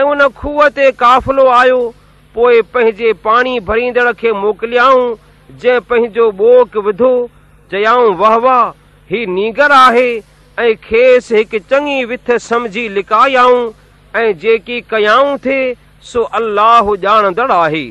۽ ان کوهه تي ڪافلو آيو پوءِ پنهنجي پاڻي ڀريندڙ کي موڪليائون جنهن پنهنجو ٻوڪ وڌو چيائون واهه واهه هي نيگر آهي ۽ کيس هڪ چڱي وٿ سمجهي لڪايائون ۽ جيڪي ڪيائون ٿي سو الله ڄاڻندڙ آهي.